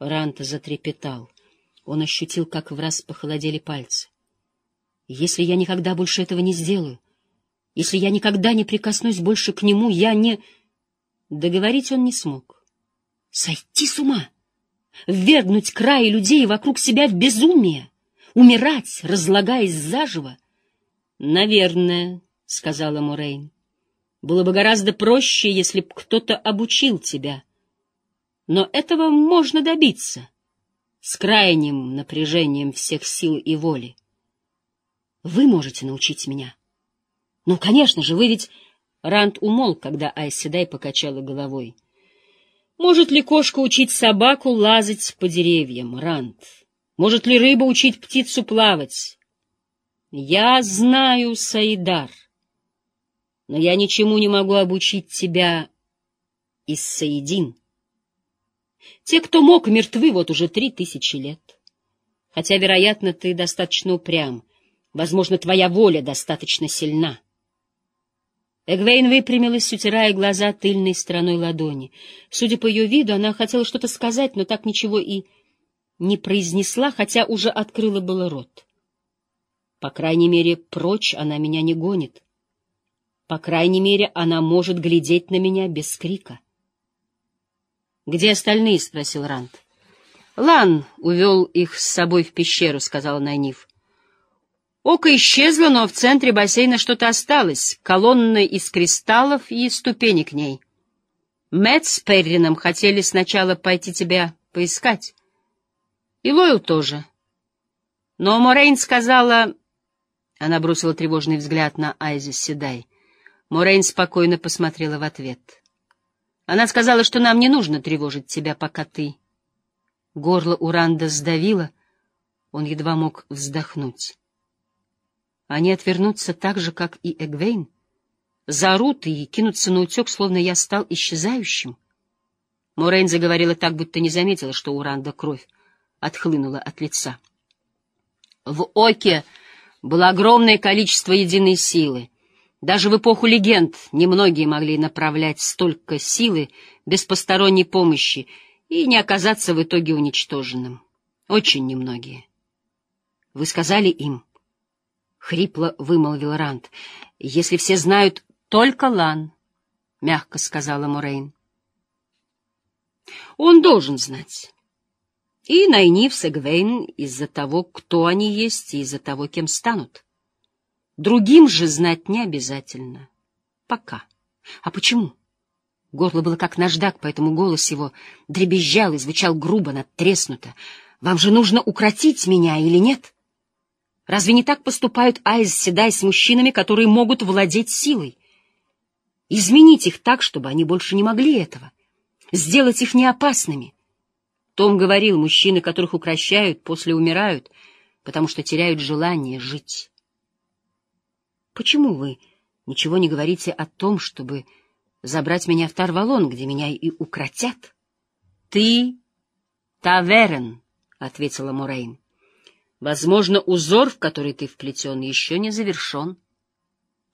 Ранта затрепетал. Он ощутил, как в раз похолодели пальцы. Если я никогда больше этого не сделаю, если я никогда не прикоснусь больше к нему, я не... Договорить он не смог. Сойти с ума! Ввергнуть край людей вокруг себя в безумие! Умирать, разлагаясь заживо! — Наверное, — сказала Мурейн. — Было бы гораздо проще, если б кто-то обучил тебя. Но этого можно добиться с крайним напряжением всех сил и воли. Вы можете научить меня. Ну, конечно же, вы ведь... Ранд умолк, когда Айседай покачала головой. Может ли кошка учить собаку лазать по деревьям, Ранд? Может ли рыба учить птицу плавать? Я знаю, Саидар, но я ничему не могу обучить тебя из Саидин. Те, кто мог, мертвы вот уже три тысячи лет. Хотя, вероятно, ты достаточно упрям, Возможно, твоя воля достаточно сильна. Эгвейн выпрямилась, утирая глаза тыльной стороной ладони. Судя по ее виду, она хотела что-то сказать, но так ничего и не произнесла, хотя уже открыла было рот. По крайней мере, прочь она меня не гонит. По крайней мере, она может глядеть на меня без крика. — Где остальные? — спросил Ранд. — Лан увел их с собой в пещеру, — сказала Найниф. Око исчезло, но в центре бассейна что-то осталось, колонна из кристаллов и ступени к ней. Мэтт с Перрином хотели сначала пойти тебя поискать. И Лойл тоже. Но Морейн сказала... Она бросила тревожный взгляд на Айзи Седай. Морейн спокойно посмотрела в ответ. Она сказала, что нам не нужно тревожить тебя, пока ты... Горло у Ранда сдавило, он едва мог вздохнуть. Они отвернутся так же, как и Эгвейн, заорут и кинутся на утек, словно я стал исчезающим. Морейн заговорила так, будто не заметила, что у Ранда кровь отхлынула от лица. В Оке было огромное количество единой силы. Даже в эпоху легенд немногие могли направлять столько силы без посторонней помощи и не оказаться в итоге уничтоженным. Очень немногие. Вы сказали им —— хрипло вымолвил Ранд. — Если все знают только Лан, — мягко сказала Морейн. — Он должен знать. И Найниф с Эгвейн из-за того, кто они есть, и из-за того, кем станут. Другим же знать не обязательно. Пока. А почему? Горло было как наждак, поэтому голос его дребезжал и звучал грубо, надтреснуто. «Вам же нужно укротить меня или нет?» Разве не так поступают Айз Седай с мужчинами, которые могут владеть силой? Изменить их так, чтобы они больше не могли этого. Сделать их неопасными. Том говорил, мужчины, которых укращают, после умирают, потому что теряют желание жить. Почему вы ничего не говорите о том, чтобы забрать меня в Тарвалон, где меня и укротят? — Ты Таверен, — ответила Морейн. Возможно, узор, в который ты вплетен, еще не завершен.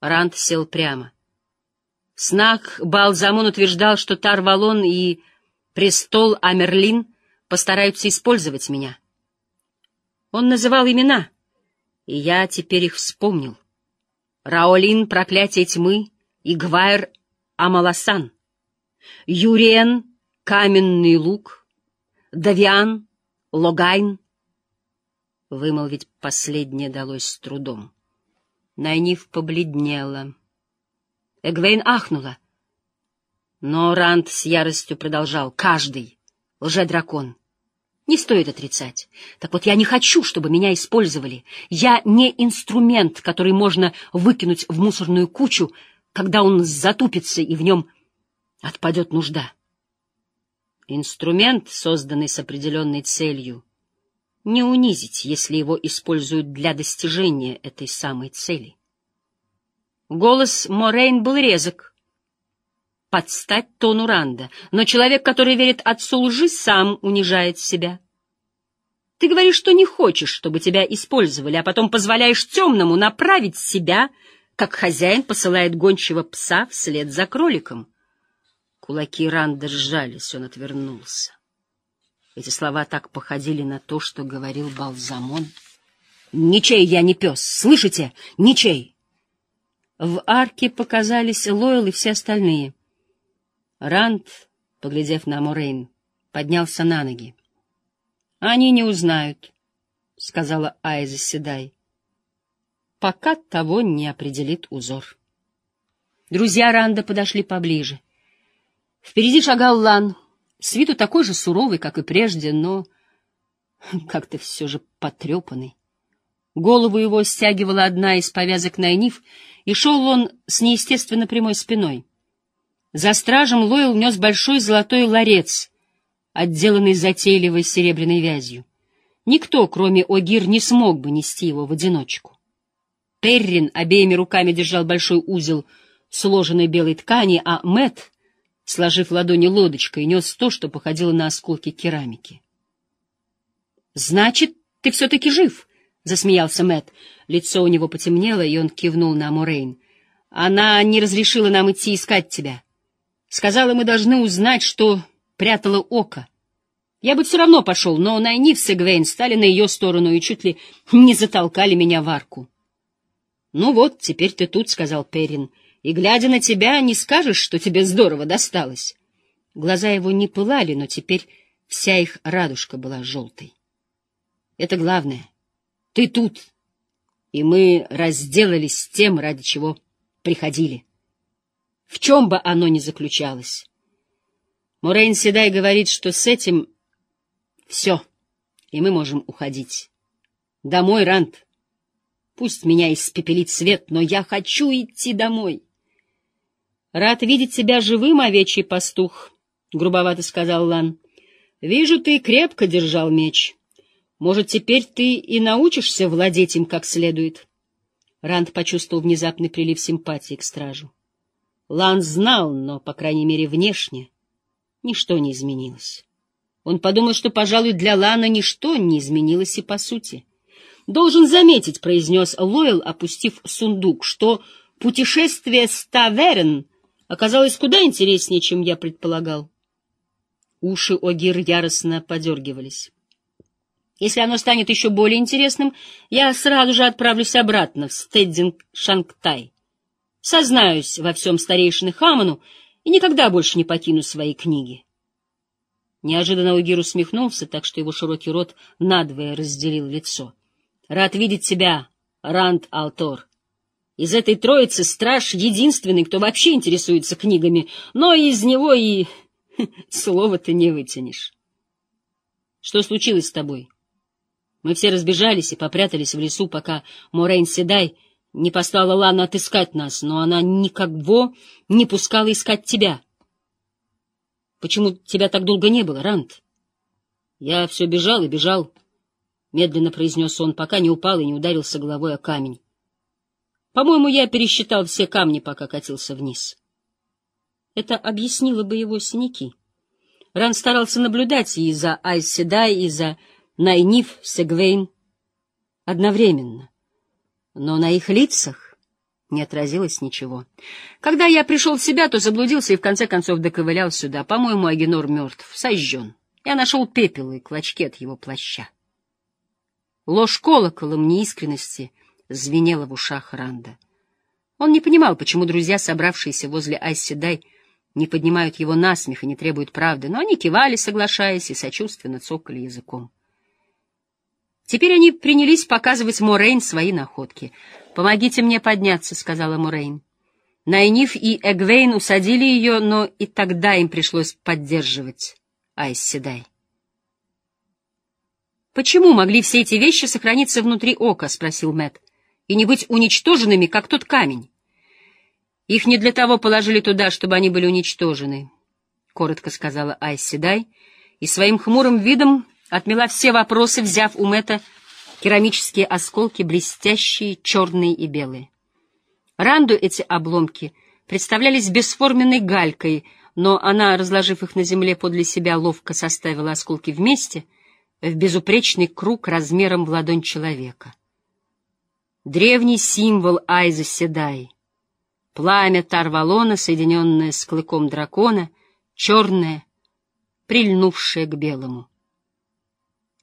Ранд сел прямо. В снах Балзамон утверждал, что Тарвалон и престол Амерлин постараются использовать меня. Он называл имена, и я теперь их вспомнил. Раолин — проклятие тьмы, и Гвайр — Амаласан, Юриен — каменный лук, Давиан — Логайн — Вымолвить последнее далось с трудом. Найниф побледнела. Эгвейн ахнула. Но Ранд с яростью продолжал. «Каждый лже-дракон. Не стоит отрицать. Так вот, я не хочу, чтобы меня использовали. Я не инструмент, который можно выкинуть в мусорную кучу, когда он затупится и в нем отпадет нужда. Инструмент, созданный с определенной целью — не унизить, если его используют для достижения этой самой цели. Голос Морейн был резок, подстать тону Ранда, но человек, который верит отцу лжи, сам унижает себя. Ты говоришь, что не хочешь, чтобы тебя использовали, а потом позволяешь темному направить себя, как хозяин посылает гончего пса вслед за кроликом. Кулаки Ранда сжались, он отвернулся. Эти слова так походили на то, что говорил Балзамон. «Ничей я не пес, слышите? Ничей!» В арке показались Лойл и все остальные. Ранд, поглядев на Морейн, поднялся на ноги. «Они не узнают», — сказала Айза Седай, — «пока того не определит узор». Друзья Ранда подошли поближе. Впереди шагал Лан, с виду такой же суровый, как и прежде, но как-то все же потрепанный. Голову его стягивала одна из повязок Найниф, и шел он с неестественно прямой спиной. За стражем Лойл нес большой золотой ларец, отделанный затейливой серебряной вязью. Никто, кроме Огир, не смог бы нести его в одиночку. Перрин обеими руками держал большой узел сложенной белой ткани, а Мэт, сложив ладони лодочкой, нес то, что походило на осколки керамики. «Значит, ты все-таки жив!» — засмеялся Мэт. Лицо у него потемнело, и он кивнул на Морейн. «Она не разрешила нам идти искать тебя. Сказала, мы должны узнать, что прятало око. Я бы все равно пошел, но Найниф с Эгвейн стали на ее сторону и чуть ли не затолкали меня в арку». «Ну вот, теперь ты тут», — сказал Перин и, глядя на тебя, не скажешь, что тебе здорово досталось. Глаза его не пылали, но теперь вся их радужка была желтой. Это главное. Ты тут, и мы разделались с тем, ради чего приходили. В чем бы оно ни заключалось. Морейн Седай говорит, что с этим все, и мы можем уходить. Домой, Рант. Пусть меня испепелит свет, но я хочу идти домой. — Рад видеть тебя живым, овечий пастух, — грубовато сказал Лан. — Вижу, ты крепко держал меч. Может, теперь ты и научишься владеть им как следует. Ранд почувствовал внезапный прилив симпатии к стражу. Лан знал, но, по крайней мере, внешне ничто не изменилось. Он подумал, что, пожалуй, для Лана ничто не изменилось и по сути. «Должен заметить», — произнес Лойл, опустив сундук, — что путешествие с Таверн оказалось куда интереснее, чем я предполагал. Уши Огир яростно подергивались. Если оно станет еще более интересным, я сразу же отправлюсь обратно в Стеддинг-Шангтай. Сознаюсь во всем старейшины Хаману и никогда больше не покину свои книги. Неожиданно Огир усмехнулся, так что его широкий рот надвое разделил лицо. — Рад видеть тебя, Ранд Алтор. Из этой троицы страж единственный, кто вообще интересуется книгами, но из него и слова ты не вытянешь. Что случилось с тобой? Мы все разбежались и попрятались в лесу, пока Морейн Седай не послала Лану отыскать нас, но она никого не пускала искать тебя. Почему тебя так долго не было, Рант? Я все бежал и бежал, — медленно произнес он, пока не упал и не ударился головой о камень. По-моему, я пересчитал все камни, пока катился вниз. Это объяснило бы его синяки. Ран старался наблюдать и за Айседай, и за Найниф Сегвейн одновременно. Но на их лицах не отразилось ничего. Когда я пришел в себя, то заблудился и в конце концов доковылял сюда. По-моему, Агенор мертв, сожжен. Я нашел пепел и клочки от его плаща. Ложь колоколом неискренности звенело в ушах Ранда. Он не понимал, почему друзья, собравшиеся возле Айседай, не поднимают его на смех и не требуют правды, но они кивали, соглашаясь, и сочувственно цокали языком. Теперь они принялись показывать Морейн свои находки. «Помогите мне подняться», — сказала Морейн. Найниф и Эгвейн усадили ее, но и тогда им пришлось поддерживать Айседай. «Почему могли все эти вещи сохраниться внутри ока?» — спросил Мэтт и не быть уничтоженными, как тот камень. Их не для того положили туда, чтобы они были уничтожены, — коротко сказала Айседай, и своим хмурым видом отмела все вопросы, взяв у Мэтта керамические осколки, блестящие, черные и белые. Ранду эти обломки представлялись бесформенной галькой, но она, разложив их на земле подле себя, ловко составила осколки вместе в безупречный круг размером в ладонь человека древний символ Айза Седай. Пламя Тарвалона, соединенное с клыком дракона, черное, прильнувшее к белому.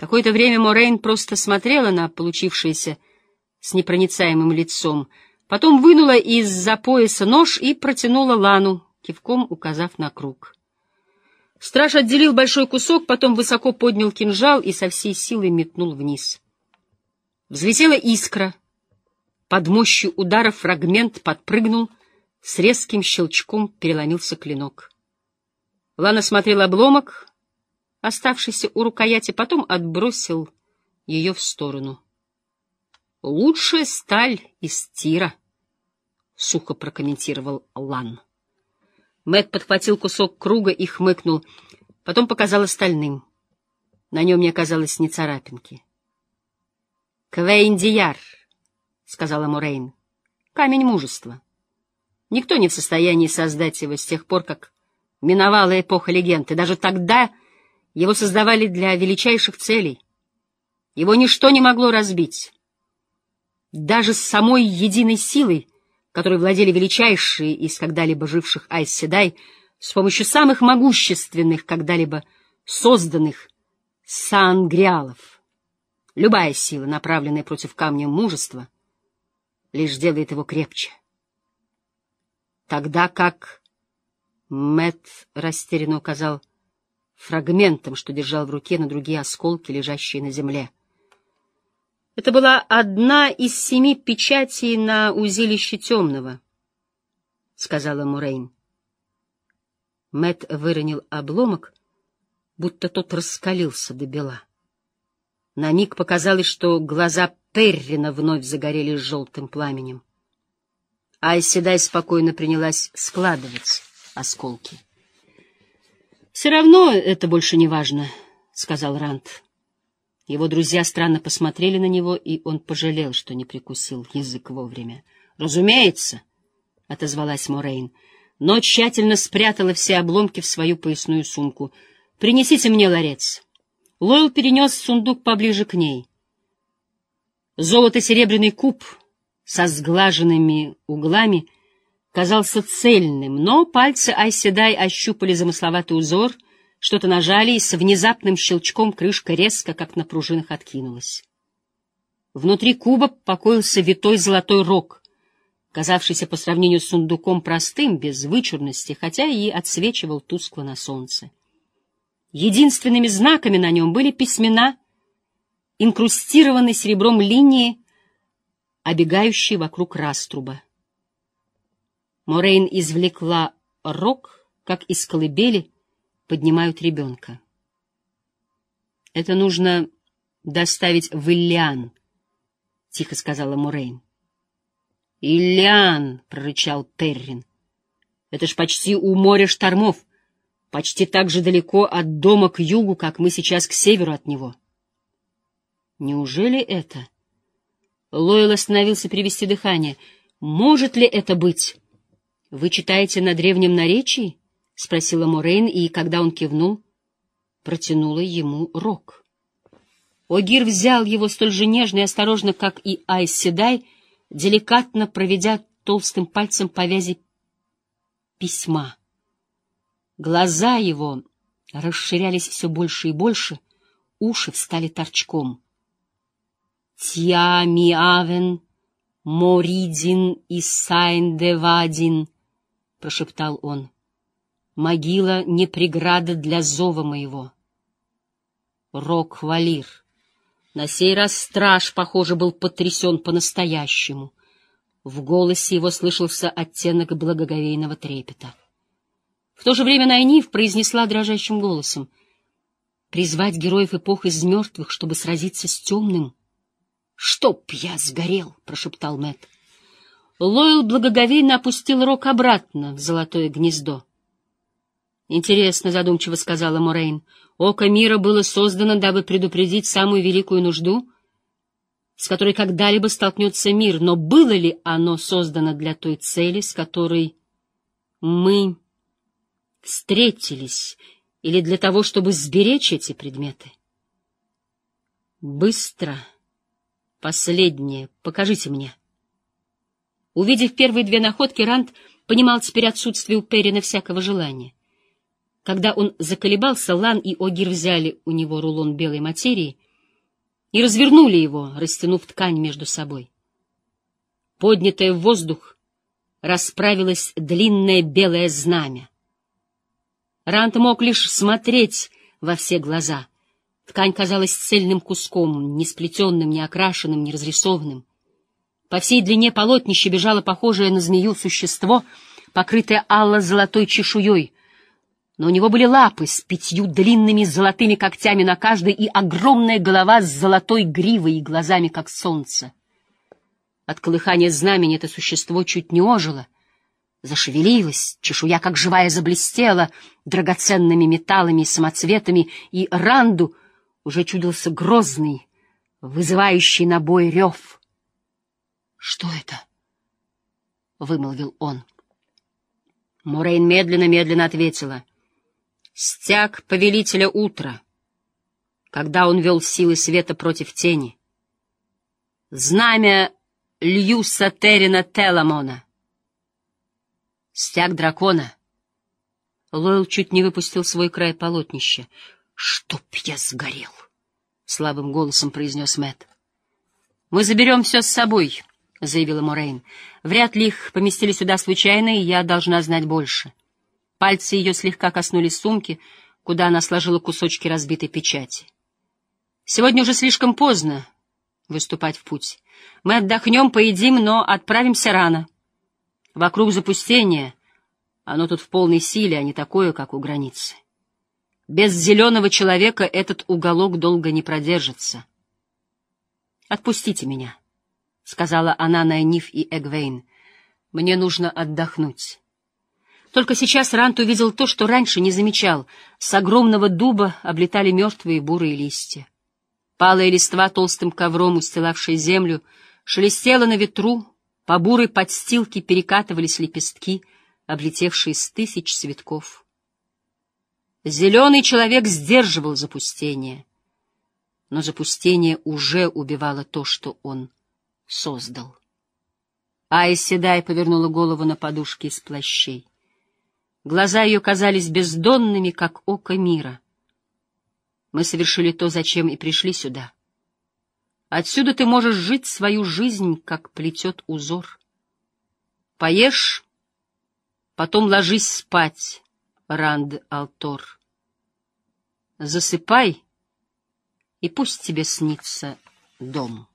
Какое-то время Морейн просто смотрела на получившееся с непроницаемым лицом, потом вынула из-за пояса нож и протянула Лану, кивком указав на круг. Страж отделил большой кусок, потом высоко поднял кинжал и со всей силой метнул вниз. Взлетела искра. Под мощью удара фрагмент подпрыгнул, с резким щелчком переломился клинок. Лана смотрел обломок, оставшийся у рукояти, потом отбросил ее в сторону. «Лучшая сталь из тира», — сухо прокомментировал Лан. Мэт подхватил кусок круга и хмыкнул, потом показал остальным. На нем не оказалось ни царапинки. «Квейндияр», — сказала Мурейн, — «камень мужества. Никто не в состоянии создать его с тех пор, как миновала эпоха легенд, и даже тогда его создавали для величайших целей. Его ничто не могло разбить. Даже с самой единой силой, которой владели величайшие из когда-либо живших Айс-Седай, с помощью самых могущественных когда-либо созданных сангриалов. Любая сила, направленная против камня мужества, лишь делает его крепче. Тогда как Мэт растерянно указал фрагментом, что держал в руке на другие осколки, лежащие на земле. Это была одна из семи печатей на узилище темного, — сказала Мурейн. Мэт выронил обломок, будто тот раскалился до бела. На миг показалось, что глаза Перрина вновь загорелись желтым пламенем. Айседай спокойно принялась складывать осколки. — Все равно это больше не важно, — сказал Рант. Его друзья странно посмотрели на него, и он пожалел, что не прикусил язык вовремя. — Разумеется, — отозвалась Морейн, но тщательно спрятала все обломки в свою поясную сумку. — Принесите мне ларец. Лойл перенес сундук поближе к ней. Золото-серебряный куб со сглаженными углами — казался цельным, но пальцы Айседай ощупали замысловатый узор, что-то нажали, и с внезапным щелчком крышка резко, как на пружинах, откинулась. Внутри куба покоился витой золотой рог, казавшийся по сравнению с сундуком простым, без вычурности, хотя и отсвечивал тускло на солнце. Единственными знаками на нем были письмена, инкрустированные серебром линии, обегающие вокруг раструба. Морейн извлекла рог, как из колыбели поднимают ребенка. — Это нужно доставить в Иллиан, — тихо сказала Морейн. — Иллиан, — прорычал Перрин. — Это ж почти у моря штормов, почти так же далеко от дома к югу, как мы сейчас к северу от него. — Неужели это? Лойл остановился перевести дыхание. Может ли это быть? — Вы читаете на древнем наречии? — спросила Морейн, и, когда он кивнул, протянула ему рог. Огир взял его столь же нежно и осторожно, как и Айс Седай, деликатно проведя толстым пальцем по вязи письма. Глаза его расширялись все больше и больше, уши встали торчком. «Тья миавен, моридин и сайн девадин», — прошептал он. «Могила не преграда для зова моего». Рок-Валир. На сей раз страж, похоже, был потрясен по-настоящему. В голосе его слышался оттенок благоговейного трепета. В то же время Найниф произнесла дрожащим голосом «Призвать героев эпох из мертвых, чтобы сразиться с темным». «Чтоб я сгорел!» — прошептал Мэтт. Лойл благоговейно опустил рог обратно в золотое гнездо. «Интересно», — задумчиво сказала Морейн, — «око мира было создано, дабы предупредить самую великую нужду, с которой когда-либо столкнется мир, но было ли оно создано для той цели, с которой мы встретились, или для того, чтобы сберечь эти предметы?» «Быстро. Последнее. Покажите мне». Увидев первые две находки, Ранд понимал теперь отсутствие у Перрина всякого желания. Когда он заколебался, Лан и Огир взяли у него рулон белой материи — и развернули его, растянув ткань между собой. Поднятое в воздух, расправилось длинное белое знамя. Рант мог лишь смотреть во все глаза. Ткань казалась цельным куском, не сплетенным, не окрашенным, не разрисованным. По всей длине полотнища бежало похожее на змею существо, покрытое алло-золотой чешуей, но у него были лапы с пятью длинными золотыми когтями на каждой и огромная голова с золотой гривой и глазами, как солнце. От колыхания знамени это существо чуть не ожило, зашевелилось, чешуя, как живая, заблестела драгоценными металлами и самоцветами, и Ранду уже чудился грозный, вызывающий на бой рев. — Что это? — вымолвил он. Мурейн медленно-медленно ответила. — Стяг повелителя утра, когда он вел силы света против тени. Знамя Льюса Террина Теламона. Стяг дракона. Лойл чуть не выпустил свой край полотнища. «Чтоб я сгорел!» — слабым голосом произнес Мэтт. «Мы заберем все с собой», — заявила Морейн. «Вряд ли их поместили сюда случайно, и я должна знать больше». Пальцы ее слегка коснулись сумки, куда она сложила кусочки разбитой печати. «Сегодня уже слишком поздно выступать в путь. Мы отдохнем, поедим, но отправимся рано. Вокруг запустение, оно тут в полной силе, а не такое, как у границы. Без зеленого человека этот уголок долго не продержится. «Отпустите меня», — сказала она Найниф и Эгвейн. «Мне нужно отдохнуть». Только сейчас Рант увидел то, что раньше не замечал. С огромного дуба облетали мертвые бурые листья. Палая листва, толстым ковром устилавшая землю, шелестела на ветру, по бурой подстилке перекатывались лепестки, облетевшие с тысяч цветков. Зеленый человек сдерживал запустение, но запустение уже убивало то, что он создал. Ая Седай повернула голову на подушке из плащей. Глаза ее казались бездонными, как око мира — мы совершили то, зачем и пришли сюда. Отсюда ты можешь жить свою жизнь, как плетет узор. Поешь, потом ложись спать, Ранд Алтор. Засыпай, и пусть тебе снится дом.